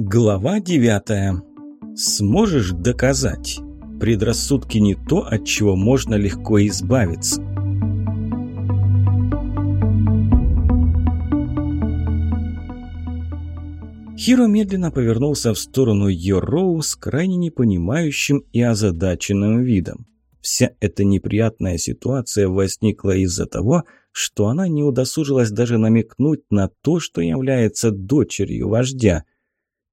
Глава 9. Сможешь доказать? Предрассудки не то, от чего можно легко избавиться. Хиро медленно повернулся в сторону Йороу с крайне непонимающим и озадаченным видом. Вся эта неприятная ситуация возникла из-за того, что она не удосужилась даже намекнуть на то, что является дочерью вождя –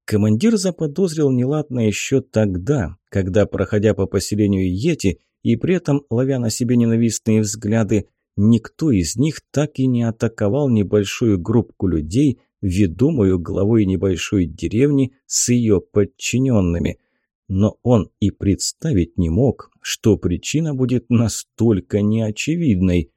Командир заподозрил неладное еще тогда, когда, проходя по поселению Йети и при этом ловя на себе ненавистные взгляды, никто из них так и не атаковал небольшую группку людей, ведомую главой небольшой деревни с ее подчиненными. Но он и представить не мог, что причина будет настолько неочевидной.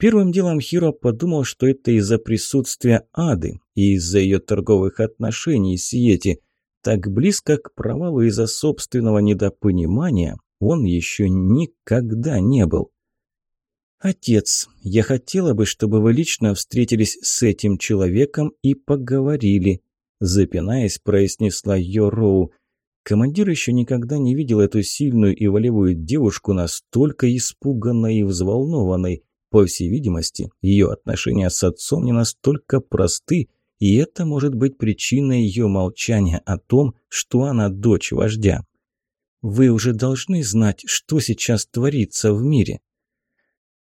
Первым делом Хиро подумал, что это из-за присутствия Ады и из-за ее торговых отношений с Йети. Так близко к провалу из-за собственного недопонимания он еще никогда не был. «Отец, я хотела бы, чтобы вы лично встретились с этим человеком и поговорили», запинаясь, произнесла Йороу. Командир еще никогда не видел эту сильную и волевую девушку настолько испуганной и взволнованной. По всей видимости, ее отношения с отцом не настолько просты, и это может быть причиной ее молчания о том, что она дочь вождя. Вы уже должны знать, что сейчас творится в мире.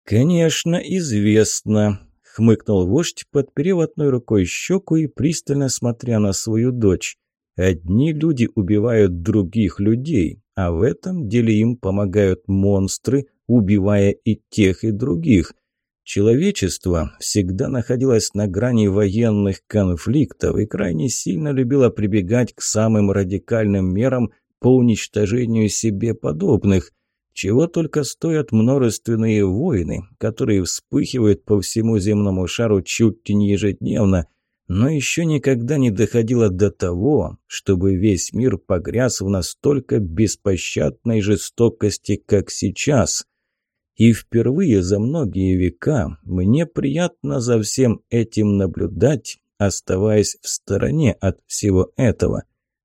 «Конечно, известно», — хмыкнул вождь, подперев одной рукой щеку и пристально смотря на свою дочь. «Одни люди убивают других людей, а в этом деле им помогают монстры, убивая и тех, и других. Человечество всегда находилось на грани военных конфликтов и крайне сильно любило прибегать к самым радикальным мерам по уничтожению себе подобных, чего только стоят множественные войны, которые вспыхивают по всему земному шару чуть не ежедневно, но еще никогда не доходило до того, чтобы весь мир погряз в настолько беспощадной жестокости, как сейчас. И впервые за многие века мне приятно за всем этим наблюдать, оставаясь в стороне от всего этого.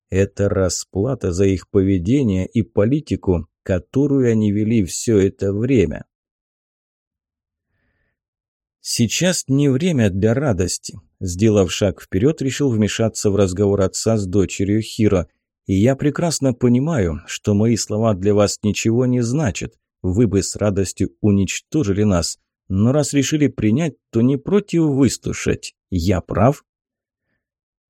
Это расплата за их поведение и политику, которую они вели все это время. Сейчас не время для радости. Сделав шаг вперед, решил вмешаться в разговор отца с дочерью Хиро. И я прекрасно понимаю, что мои слова для вас ничего не значат. Вы бы с радостью уничтожили нас. Но раз решили принять, то не против выслушать. Я прав?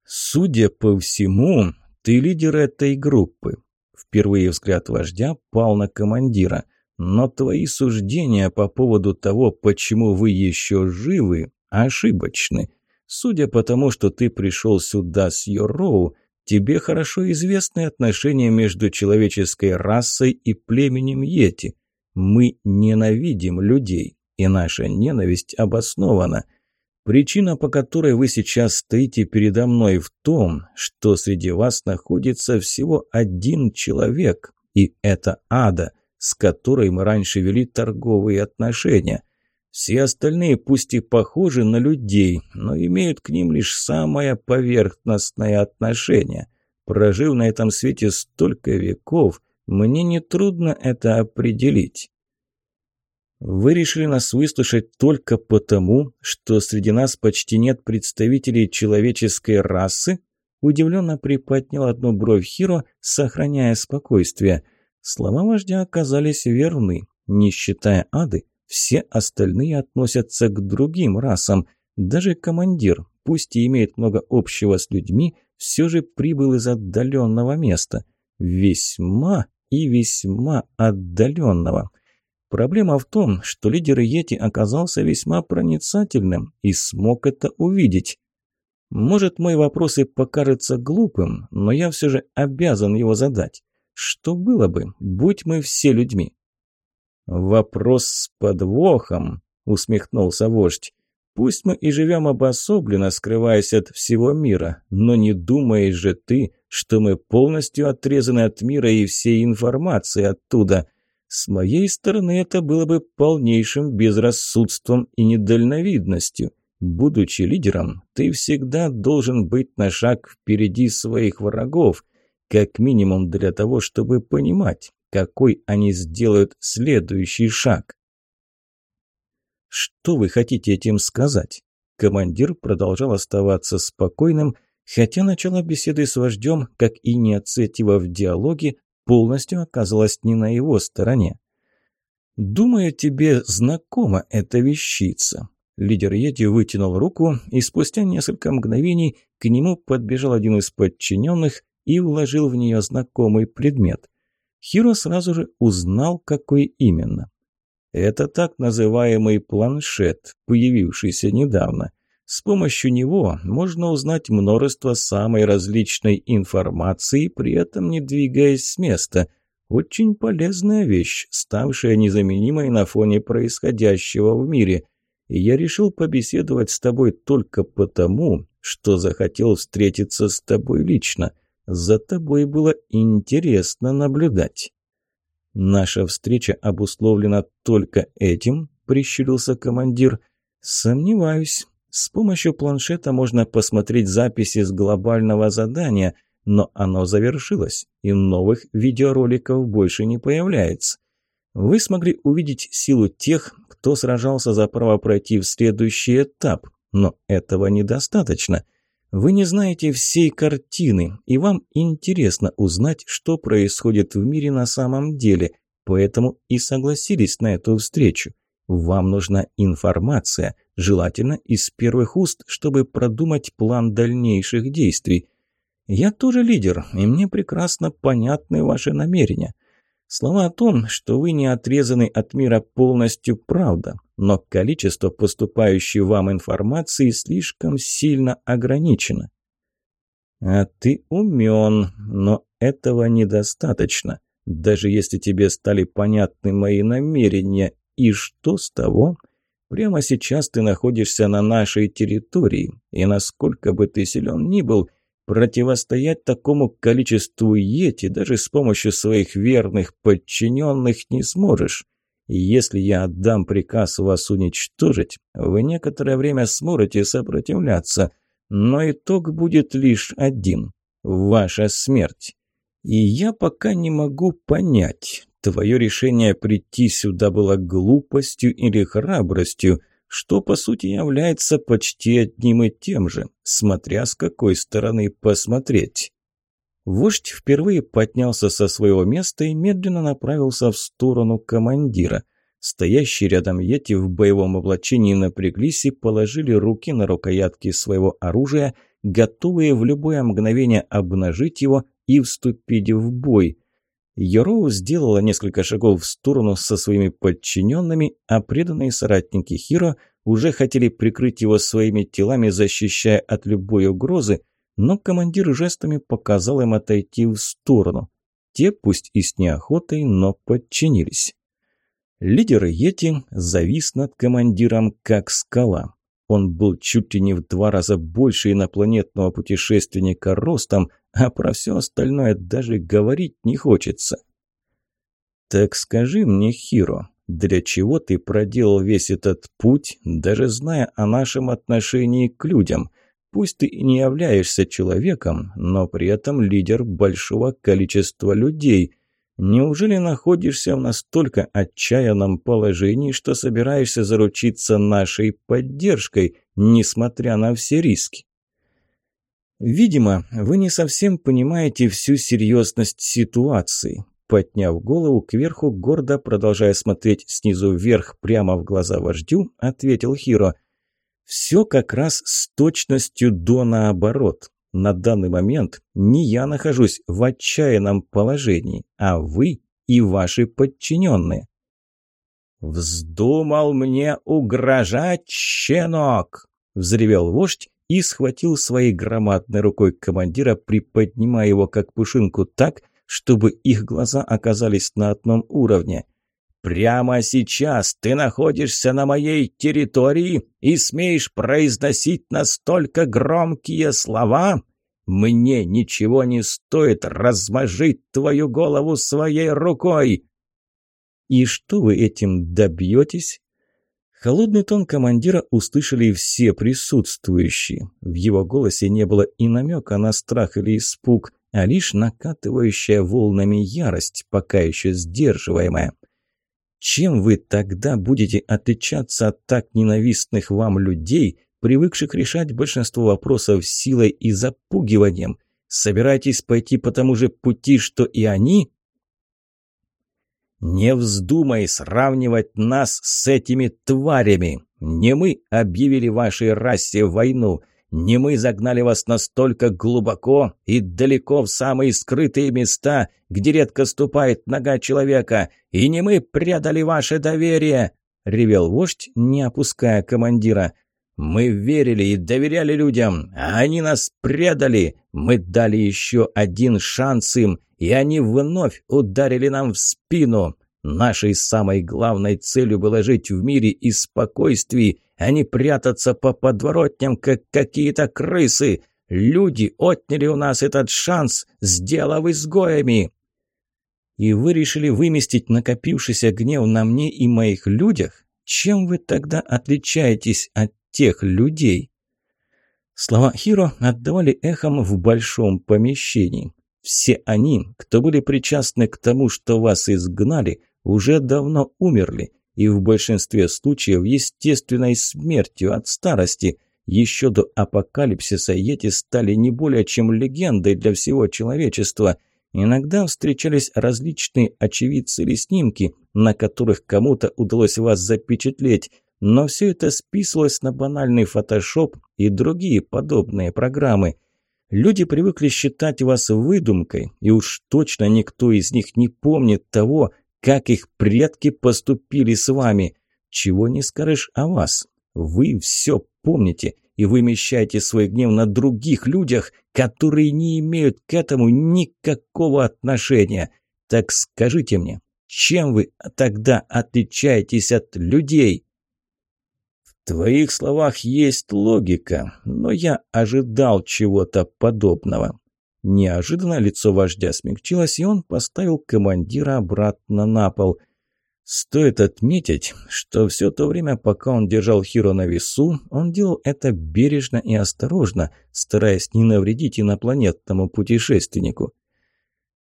Судя по всему, ты лидер этой группы. Впервые взгляд вождя пал на командира. Но твои суждения по поводу того, почему вы еще живы, ошибочны. Судя по тому, что ты пришел сюда с Йороу, тебе хорошо известны отношения между человеческой расой и племенем Йети. Мы ненавидим людей, и наша ненависть обоснована. Причина, по которой вы сейчас стоите передо мной в том, что среди вас находится всего один человек, и это Ада, с которой мы раньше вели торговые отношения. Все остальные пусть и похожи на людей, но имеют к ним лишь самое поверхностное отношение. Прожив на этом свете столько веков, мне нетрудно это определить. Вы решили нас выслушать только потому, что среди нас почти нет представителей человеческой расы? Удивленно приподнял одну бровь Хиро, сохраняя спокойствие. Слова вождя оказались верны. Не считая ады, все остальные относятся к другим расам. Даже командир, пусть и имеет много общего с людьми, все же прибыл из отдаленного места. Весьма и весьма отдаленного. Проблема в том, что лидер Йети оказался весьма проницательным и смог это увидеть. Может, мой вопрос и покажется глупым, но я все же обязан его задать. Что было бы, будь мы все людьми? «Вопрос с подвохом», — усмехнулся вождь. «Пусть мы и живем обособленно, скрываясь от всего мира, но не думаешь же ты, что мы полностью отрезаны от мира и всей информации оттуда. С моей стороны это было бы полнейшим безрассудством и недальновидностью. Будучи лидером, ты всегда должен быть на шаг впереди своих врагов, как минимум для того, чтобы понимать, какой они сделают следующий шаг. Что вы хотите этим сказать? Командир продолжал оставаться спокойным, хотя начало беседы с вождем, как и инициатива в диалоге, полностью оказалась не на его стороне. «Думаю, тебе знакома эта вещица». Лидер Йети вытянул руку, и спустя несколько мгновений к нему подбежал один из подчиненных и вложил в нее знакомый предмет. Хиро сразу же узнал, какой именно. Это так называемый планшет, появившийся недавно. С помощью него можно узнать множество самой различной информации, при этом не двигаясь с места – очень полезная вещь, ставшая незаменимой на фоне происходящего в мире. И я решил побеседовать с тобой только потому, что захотел встретиться с тобой лично. За тобой было интересно наблюдать. Наша встреча обусловлена только этим, прищурился командир. Сомневаюсь. С помощью планшета можно посмотреть записи с глобального задания – но оно завершилось, и новых видеороликов больше не появляется. Вы смогли увидеть силу тех, кто сражался за право пройти в следующий этап, но этого недостаточно. Вы не знаете всей картины, и вам интересно узнать, что происходит в мире на самом деле, поэтому и согласились на эту встречу. Вам нужна информация, желательно из первых уст, чтобы продумать план дальнейших действий. Я тоже лидер, и мне прекрасно понятны ваши намерения. Слова о том, что вы не отрезаны от мира полностью правда, но количество поступающей вам информации слишком сильно ограничено. А ты умен, но этого недостаточно. Даже если тебе стали понятны мои намерения, и что с того? Прямо сейчас ты находишься на нашей территории, и насколько бы ты силен ни был – Противостоять такому количеству йети даже с помощью своих верных подчиненных не сможешь. Если я отдам приказ вас уничтожить, вы некоторое время сможете сопротивляться, но итог будет лишь один – ваша смерть. И я пока не могу понять, твое решение прийти сюда было глупостью или храбростью – что по сути является почти одним и тем же, смотря с какой стороны посмотреть. Вождь впервые поднялся со своего места и медленно направился в сторону командира. Стоящие рядом Йети в боевом облачении напряглись и положили руки на рукоятки своего оружия, готовые в любое мгновение обнажить его и вступить в бой. Йороу сделала несколько шагов в сторону со своими подчиненными, а преданные соратники Хиро уже хотели прикрыть его своими телами, защищая от любой угрозы, но командир жестами показал им отойти в сторону. Те, пусть и с неохотой, но подчинились. Лидер Йети завис над командиром, как скала. Он был чуть ли не в два раза больше инопланетного путешественника ростом, а про все остальное даже говорить не хочется. «Так скажи мне, Хиро, для чего ты проделал весь этот путь, даже зная о нашем отношении к людям? Пусть ты и не являешься человеком, но при этом лидер большого количества людей. Неужели находишься в настолько отчаянном положении, что собираешься заручиться нашей поддержкой, несмотря на все риски?» «Видимо, вы не совсем понимаете всю серьезность ситуации». Подняв голову кверху, гордо продолжая смотреть снизу вверх прямо в глаза вождю, ответил Хиро. «Все как раз с точностью до наоборот. На данный момент не я нахожусь в отчаянном положении, а вы и ваши подчиненные». «Вздумал мне угрожать, щенок!» – взревел вождь и схватил своей громадной рукой командира, приподнимая его как пушинку так, чтобы их глаза оказались на одном уровне. «Прямо сейчас ты находишься на моей территории и смеешь произносить настолько громкие слова? Мне ничего не стоит размажить твою голову своей рукой!» «И что вы этим добьетесь?» Холодный тон командира услышали все присутствующие. В его голосе не было и намека на страх или испуг, а лишь накатывающая волнами ярость, пока еще сдерживаемая. Чем вы тогда будете отличаться от так ненавистных вам людей, привыкших решать большинство вопросов силой и запугиванием? Собираетесь пойти по тому же пути, что и они? «Не вздумай сравнивать нас с этими тварями! Не мы объявили вашей расе войну, не мы загнали вас настолько глубоко и далеко в самые скрытые места, где редко ступает нога человека, и не мы предали ваше доверие!» — ревел вождь, не опуская командира. «Мы верили и доверяли людям, а они нас предали. Мы дали еще один шанс им, и они вновь ударили нам в спину. Нашей самой главной целью было жить в мире и спокойствии, а не прятаться по подворотням, как какие-то крысы. Люди отняли у нас этот шанс, сделав изгоями. И вы решили выместить накопившийся гнев на мне и моих людях? Чем вы тогда отличаетесь от тех людей?» Слова Хиро отдавали эхом в большом помещении. Все они, кто были причастны к тому, что вас изгнали, уже давно умерли, и в большинстве случаев естественной смертью от старости. Еще до апокалипсиса эти стали не более чем легендой для всего человечества. Иногда встречались различные очевидцы или снимки, на которых кому-то удалось вас запечатлеть, но все это списывалось на банальный фотошоп и другие подобные программы. Люди привыкли считать вас выдумкой, и уж точно никто из них не помнит того, как их предки поступили с вами. Чего не скажешь о вас. Вы все помните и вымещаете свой гнев на других людях, которые не имеют к этому никакого отношения. Так скажите мне, чем вы тогда отличаетесь от людей?» В твоих словах есть логика, но я ожидал чего-то подобного. Неожиданно лицо вождя смягчилось, и он поставил командира обратно на пол. Стоит отметить, что все то время, пока он держал Хиро на весу, он делал это бережно и осторожно, стараясь не навредить инопланетному путешественнику.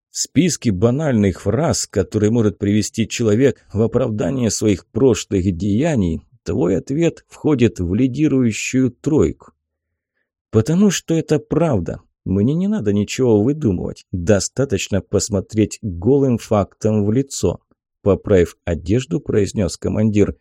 В списке банальных фраз, которые может привести человек в оправдание своих прошлых деяний, твой ответ входит в лидирующую тройку. Потому что это правда. Мне не надо ничего выдумывать. Достаточно посмотреть голым фактом в лицо. Поправив одежду, произнес командир.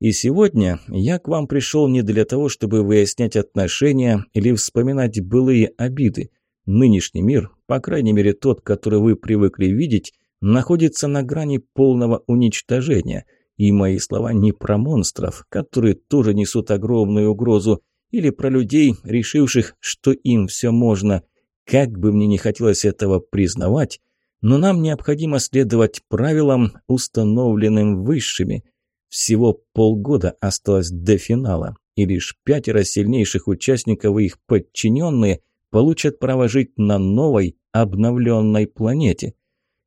И сегодня я к вам пришел не для того, чтобы выяснять отношения или вспоминать былые обиды. Нынешний мир, по крайней мере тот, который вы привыкли видеть, находится на грани полного уничтожения. И мои слова не про монстров, которые тоже несут огромную угрозу, или про людей, решивших, что им все можно. Как бы мне не хотелось этого признавать, но нам необходимо следовать правилам, установленным высшими. Всего полгода осталось до финала, и лишь пятеро сильнейших участников и их подчиненные получат право жить на новой, обновленной планете.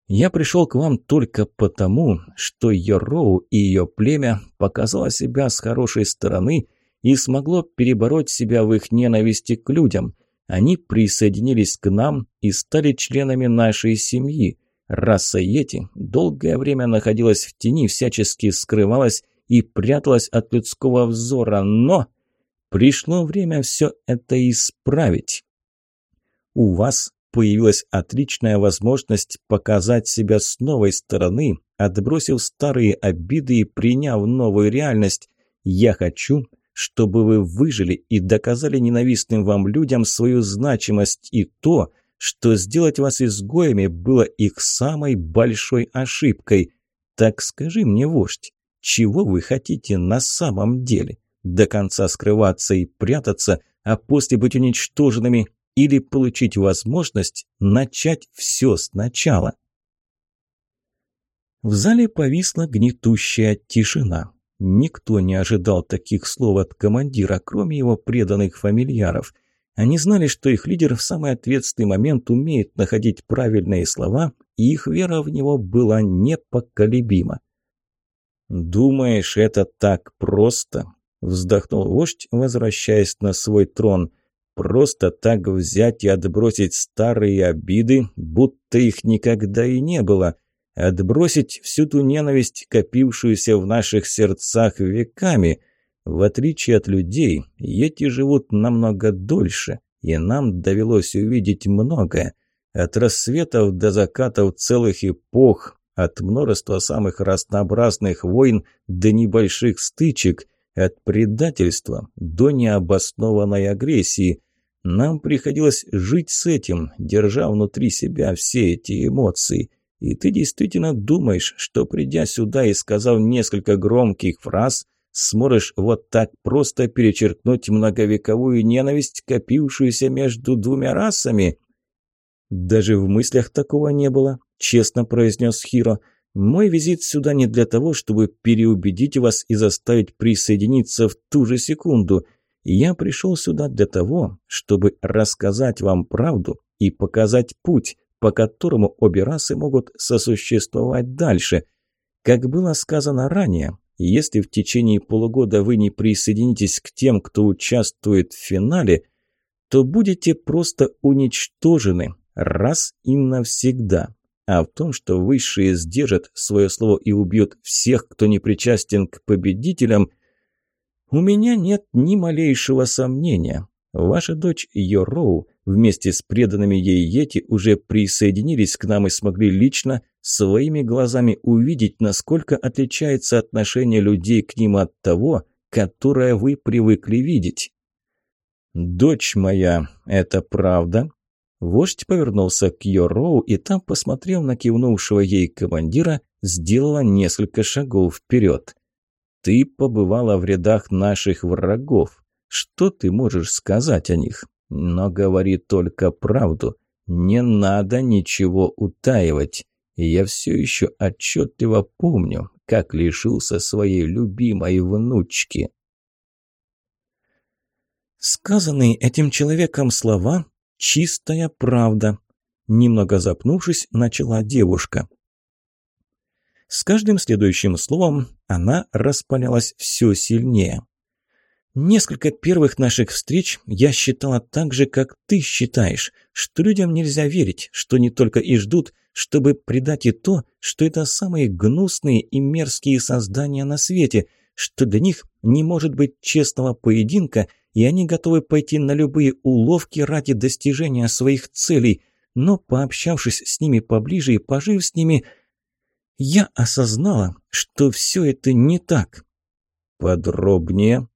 Я пришел к вам только потому, что Йороу и ее племя показало себя с хорошей стороны – и смогло перебороть себя в их ненависти к людям. Они присоединились к нам и стали членами нашей семьи. Раса Йети долгое время находилась в тени, всячески скрывалась и пряталась от людского взора, но пришло время все это исправить. У вас появилась отличная возможность показать себя с новой стороны, отбросив старые обиды и приняв новую реальность. Я хочу, чтобы вы выжили и доказали ненавистным вам людям свою значимость и то, что сделать вас изгоями было их самой большой ошибкой. Так скажи мне, вождь, чего вы хотите на самом деле? До конца скрываться и прятаться, а после быть уничтоженными или получить возможность начать все сначала? В зале повисла гнетущая тишина. Никто не ожидал таких слов от командира, кроме его преданных фамильяров. Они знали, что их лидер в самый ответственный момент умеет находить правильные слова, и их вера в него была непоколебима. «Думаешь, это так просто?» – вздохнул вождь, возвращаясь на свой трон. «Просто так взять и отбросить старые обиды, будто их никогда и не было. Отбросить всю ту ненависть, копившуюся в наших сердцах веками. В отличие от людей, эти живут намного дольше, и нам довелось увидеть многое. От рассветов до закатов целых эпох, от множества самых разнообразных войн до небольших стычек, от предательства до необоснованной агрессии. Нам приходилось жить с этим, держа внутри себя все эти эмоции. И ты действительно думаешь, что придя сюда и сказав несколько громких фраз, сможешь вот так просто перечеркнуть многовековую ненависть, копившуюся между двумя расами? Даже в мыслях такого не было честно произнес Хиро. «Мой визит сюда не для того, чтобы переубедить вас и заставить присоединиться в ту же секунду. Я пришел сюда для того, чтобы рассказать вам правду и показать путь, по которому обе расы могут сосуществовать дальше. Как было сказано ранее, если в течение полугода вы не присоединитесь к тем, кто участвует в финале, то будете просто уничтожены раз и навсегда. А в том, что высшие сдержат свое слово и убьют всех, кто не причастен к победителям, у меня нет ни малейшего сомнения. Ваша дочь Йороу вместе с преданными ей Йети уже присоединились к нам и смогли лично своими глазами увидеть, насколько отличается отношение людей к ним от того, которое вы привыкли видеть. «Дочь моя, это правда?» Вождь повернулся к Йороу и там, посмотрев на кивнувшего ей командира, сделала несколько шагов вперед. «Ты побывала в рядах наших врагов. Что ты можешь сказать о них? Но говори только правду. Не надо ничего утаивать. Я все еще отчетливо помню, как лишился своей любимой внучки». Сказанные этим человеком слова Чистая правда. Немного запнувшись, начала девушка. С каждым следующим словом она распалялась все сильнее. Несколько первых наших встреч я считала так же, как ты считаешь, что людям нельзя верить, что не только и ждут, чтобы предать и то, что это самые гнусные и мерзкие создания на свете, что для них не может быть честного поединка – и они готовы пойти на любые уловки ради достижения своих целей, но, пообщавшись с ними поближе и пожив с ними, я осознала, что все это не так. Подробнее.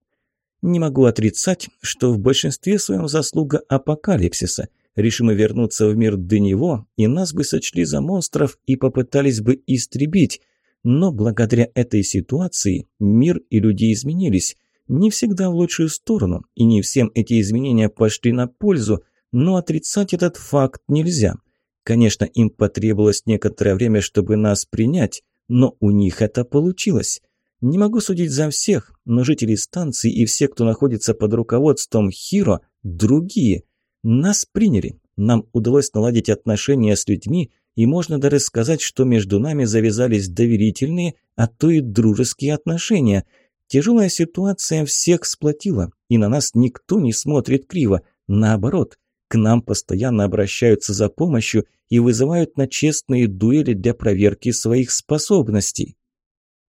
Не могу отрицать, что в большинстве своем заслуга апокалипсиса. Решим вернуться в мир до него, и нас бы сочли за монстров и попытались бы истребить. Но благодаря этой ситуации мир и люди изменились. Не всегда в лучшую сторону, и не всем эти изменения пошли на пользу, но отрицать этот факт нельзя. Конечно, им потребовалось некоторое время, чтобы нас принять, но у них это получилось. Не могу судить за всех, но жители станции и все, кто находится под руководством Хиро, другие. Нас приняли, нам удалось наладить отношения с людьми, и можно даже сказать, что между нами завязались доверительные, а то и дружеские отношения – Тяжелая ситуация всех сплотила, и на нас никто не смотрит криво. Наоборот, к нам постоянно обращаются за помощью и вызывают на честные дуэли для проверки своих способностей.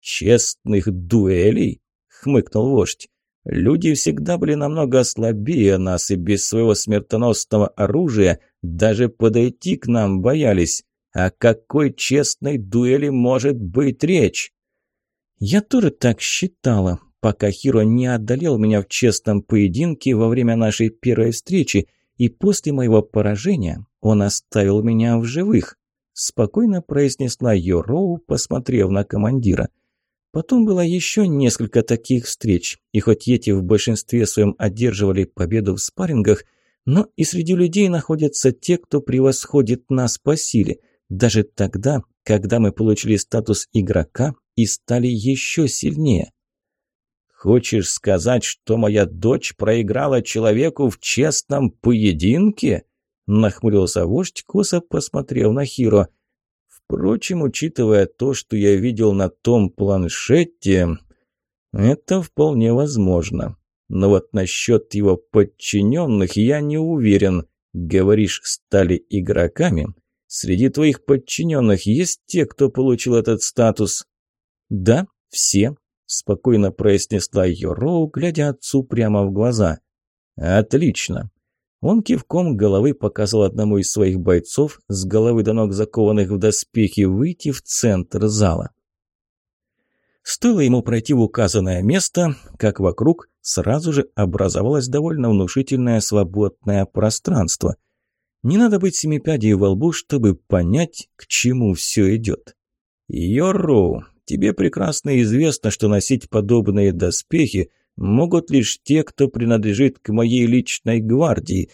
«Честных дуэлей?» — хмыкнул вождь. «Люди всегда были намного слабее нас и без своего смертоносного оружия даже подойти к нам боялись. О какой честной дуэли может быть речь?» Я тоже так считала, пока Хиро не одолел меня в честном поединке во время нашей первой встречи, и после моего поражения он оставил меня в живых», – спокойно произнесла Йороу, посмотрев на командира. Потом было еще несколько таких встреч, и хоть эти в большинстве своем одерживали победу в спаррингах, но и среди людей находятся те, кто превосходит нас по силе, даже тогда, когда мы получили статус игрока и стали еще сильнее. «Хочешь сказать, что моя дочь проиграла человеку в честном поединке?» Нахмурился вождь, косо посмотрев на Хиро. «В Впрочем, учитывая то, что я видел на том планшете, это вполне возможно. Но вот насчет его подчиненных я не уверен. Говоришь, стали игроками? Среди твоих подчиненных есть те, кто получил этот статус? Да, все, спокойно произнесла Йороу, глядя отцу прямо в глаза. Отлично. Он кивком головы показал одному из своих бойцов, с головы до ног закованных в доспехи, выйти в центр зала. Стоило ему пройти в указанное место, как вокруг сразу же образовалось довольно внушительное свободное пространство. Не надо быть семипядей во лбу, чтобы понять, к чему все идет. Йорроу, тебе прекрасно известно, что носить подобные доспехи могут лишь те, кто принадлежит к моей личной гвардии.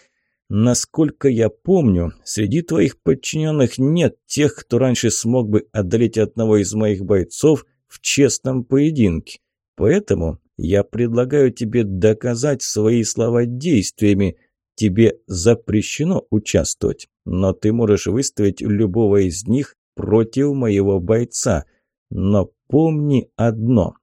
Насколько я помню, среди твоих подчиненных нет тех, кто раньше смог бы одолеть одного из моих бойцов в честном поединке. Поэтому я предлагаю тебе доказать свои слова действиями. Тебе запрещено участвовать, но ты можешь выставить любого из них против моего бойца. Но помни одно.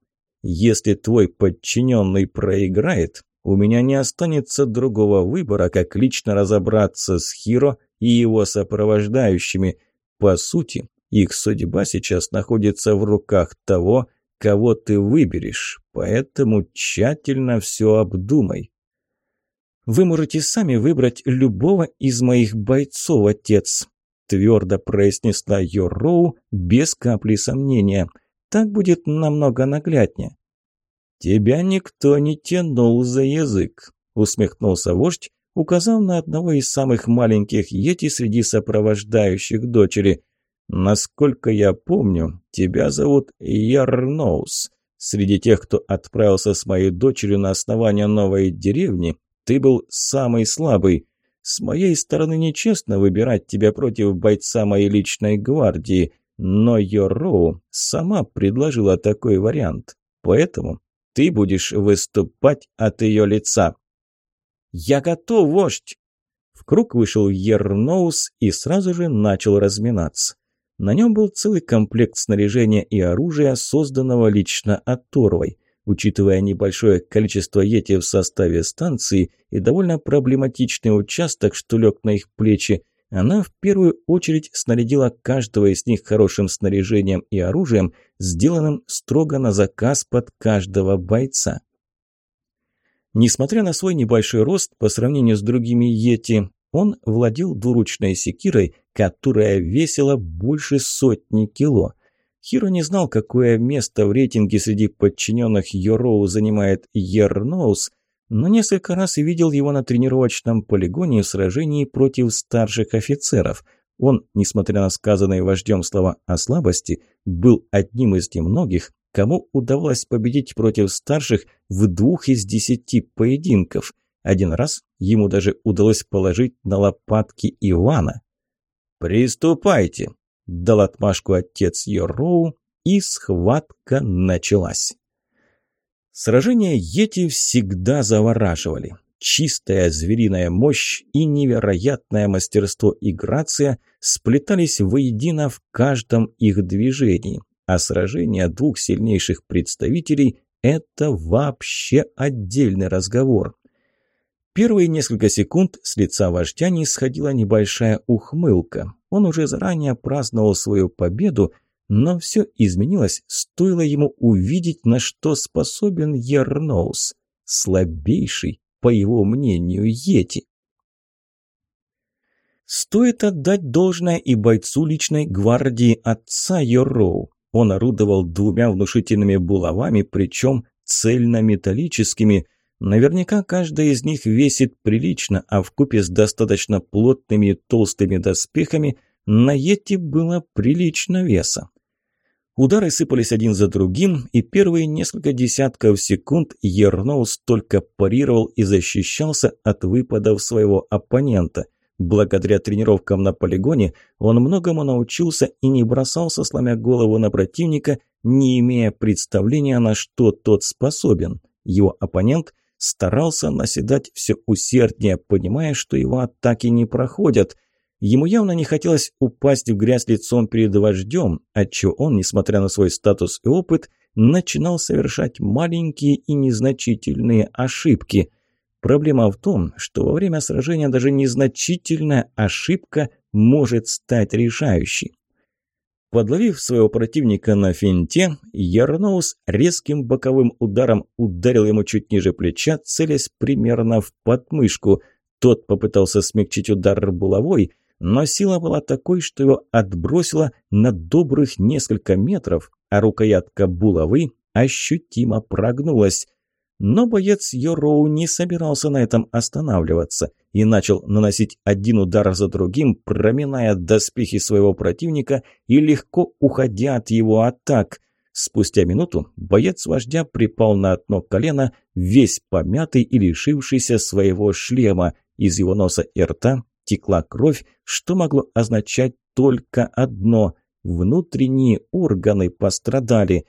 Если твой подчиненный проиграет, у меня не останется другого выбора, как лично разобраться с Хиро и его сопровождающими. По сути, их судьба сейчас находится в руках того, кого ты выберешь, поэтому тщательно все обдумай. «Вы можете сами выбрать любого из моих бойцов, отец», твердо произнесла Йороу без капли сомнения. «Так будет намного нагляднее». «Тебя никто не тянул за язык», — усмехнулся вождь, указав на одного из самых маленьких йети среди сопровождающих дочери. Насколько я помню, тебя зовут Ярноус. Среди тех, кто отправился с моей дочерью на основание новой деревни, ты был самый слабый. С моей стороны нечестно выбирать тебя против бойца моей личной гвардии, но Йороу сама предложила такой вариант. Поэтому ты будешь выступать от ее лица. «Я готов, вождь!» В круг вышел Ерноус и сразу же начал разминаться. На нем был целый комплект снаряжения и оружия, созданного лично Аторвой. Учитывая небольшое количество йети в составе станции и довольно проблематичный участок, что лег на их плечи, она в первую очередь снарядила каждого из них хорошим снаряжением и оружием, сделанным строго на заказ под каждого бойца. Несмотря на свой небольшой рост по сравнению с другими йети, он владел двуручной секирой, которая весила больше сотни кило. Хиро не знал, какое место в рейтинге среди подчиненных Йороу занимает Ерноус, но несколько раз видел его на тренировочном полигоне в сражении против старших офицеров. Он, несмотря на сказанные вождем слова о слабости, был одним из немногих, кому удавалось победить против старших в двух из десяти поединков. Один раз ему даже удалось положить на лопатки Ивана. «Приступайте!» – дал отмашку отец Йороу, и схватка началась. Сражения Йети всегда завораживали. Чистая звериная мощь и невероятное мастерство и грация сплетались воедино в каждом их движении, а сражение двух сильнейших представителей – это вообще отдельный разговор. Первые несколько секунд с лица вождя не сходила небольшая ухмылка. Он уже заранее праздновал свою победу, но все изменилось, стоило ему увидеть, на что способен Ерноус, слабейший, по его мнению, Йети. Стоит отдать должное и бойцу личной гвардии отца Йороу. Он орудовал двумя внушительными булавами, причем цельнометаллическими – Наверняка каждая из них весит прилично, а в купе с достаточно плотными и толстыми доспехами на Йети было прилично веса. Удары сыпались один за другим, и первые несколько десятков секунд Ерноус только парировал и защищался от выпадов своего оппонента. Благодаря тренировкам на полигоне он многому научился и не бросался, сломя голову на противника, не имея представления, на что тот способен. Его оппонент старался наседать все усерднее, понимая, что его атаки не проходят. Ему явно не хотелось упасть в грязь лицом перед вождем, отчего он, несмотря на свой статус и опыт, начинал совершать маленькие и незначительные ошибки. Проблема в том, что во время сражения даже незначительная ошибка может стать решающей. Подловив своего противника на финте, Ярноус резким боковым ударом ударил ему чуть ниже плеча, целясь примерно в подмышку. Тот попытался смягчить удар булавой, но сила была такой, что его отбросило на добрых несколько метров, а рукоятка булавы ощутимо прогнулась. Но боец Йороу не собирался на этом останавливаться и начал наносить один удар за другим, проминая доспехи своего противника и легко уходя от его атак. Спустя минуту боец вождя припал на одно колено, весь помятый и лишившийся своего шлема. Из его носа и рта текла кровь, что могло означать только одно – внутренние органы пострадали.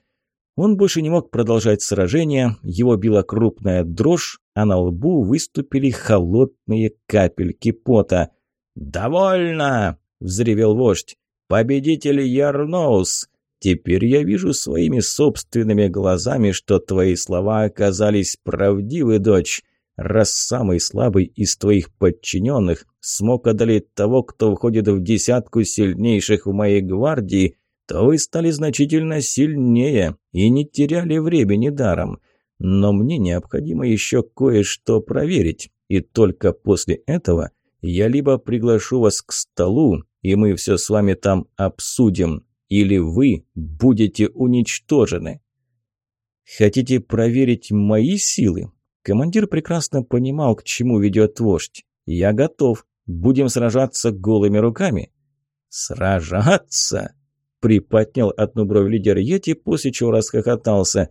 Он больше не мог продолжать сражение, его била крупная дрожь, а на лбу выступили холодные капельки пота. «Довольно!» – взревел вождь. «Победитель Ярноус! Теперь я вижу своими собственными глазами, что твои слова оказались правдивы, дочь раз самый слабый из твоих подчиненных смог одолеть того, кто входит в десятку сильнейших в моей гвардии, то вы стали значительно сильнее и не теряли времени даром. Но мне необходимо еще кое-что проверить, и только после этого я либо приглашу вас к столу, и мы все с вами там обсудим, или вы будете уничтожены. Хотите проверить мои силы? Командир прекрасно понимал, к чему ведет вождь. «Я готов. Будем сражаться голыми руками». «Сражаться?» – приподнял одну бровь лидер Йети, после чего расхохотался.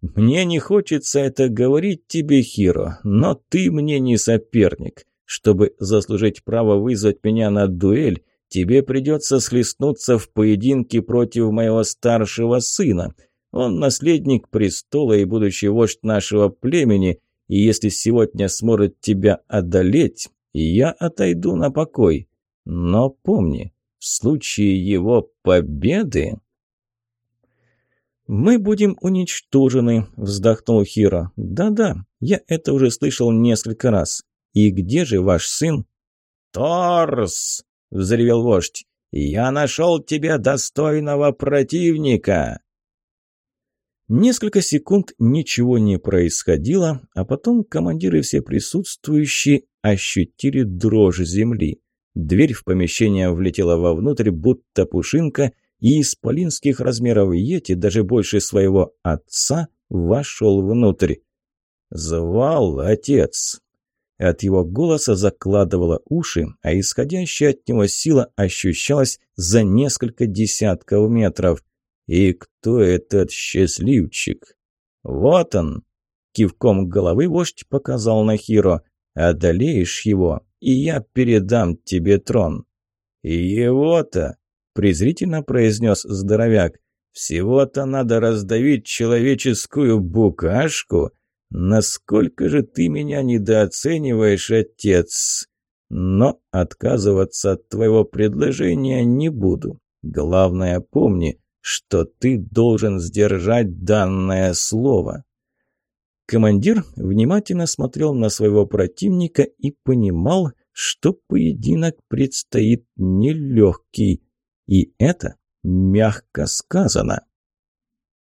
«Мне не хочется это говорить тебе, Хиро, но ты мне не соперник. Чтобы заслужить право вызвать меня на дуэль, тебе придется схлестнуться в поединке против моего старшего сына. Он наследник престола и будущий вождь нашего племени, и если сегодня сможет тебя одолеть, я отойду на покой. Но помни, в случае его победы...» «Мы будем уничтожены», – вздохнул Хиро. «Да-да, я это уже слышал несколько раз. И где же ваш сын?» «Торс!» – взревел вождь. «Я нашел тебе достойного противника!» Несколько секунд ничего не происходило, а потом командиры все присутствующие ощутили дрожь земли. Дверь в помещение влетела вовнутрь, будто пушинка, и из полинских размеров Йети, даже больше своего отца, вошел внутрь. «Звал отец!» От его голоса закладывало уши, а исходящая от него сила ощущалась за несколько десятков метров – «И кто этот счастливчик?» «Вот он!» Кивком головы вождь показал на Хиро. «Одолеешь его, и я передам тебе трон». «Его-то!» – презрительно произнес здоровяк. «Всего-то надо раздавить человеческую букашку. Насколько же ты меня недооцениваешь, отец!» «Но отказываться от твоего предложения не буду. Главное, помни, что ты должен сдержать данное слово. Командир внимательно смотрел на своего противника и понимал, что поединок предстоит нелегкий. И это мягко сказано.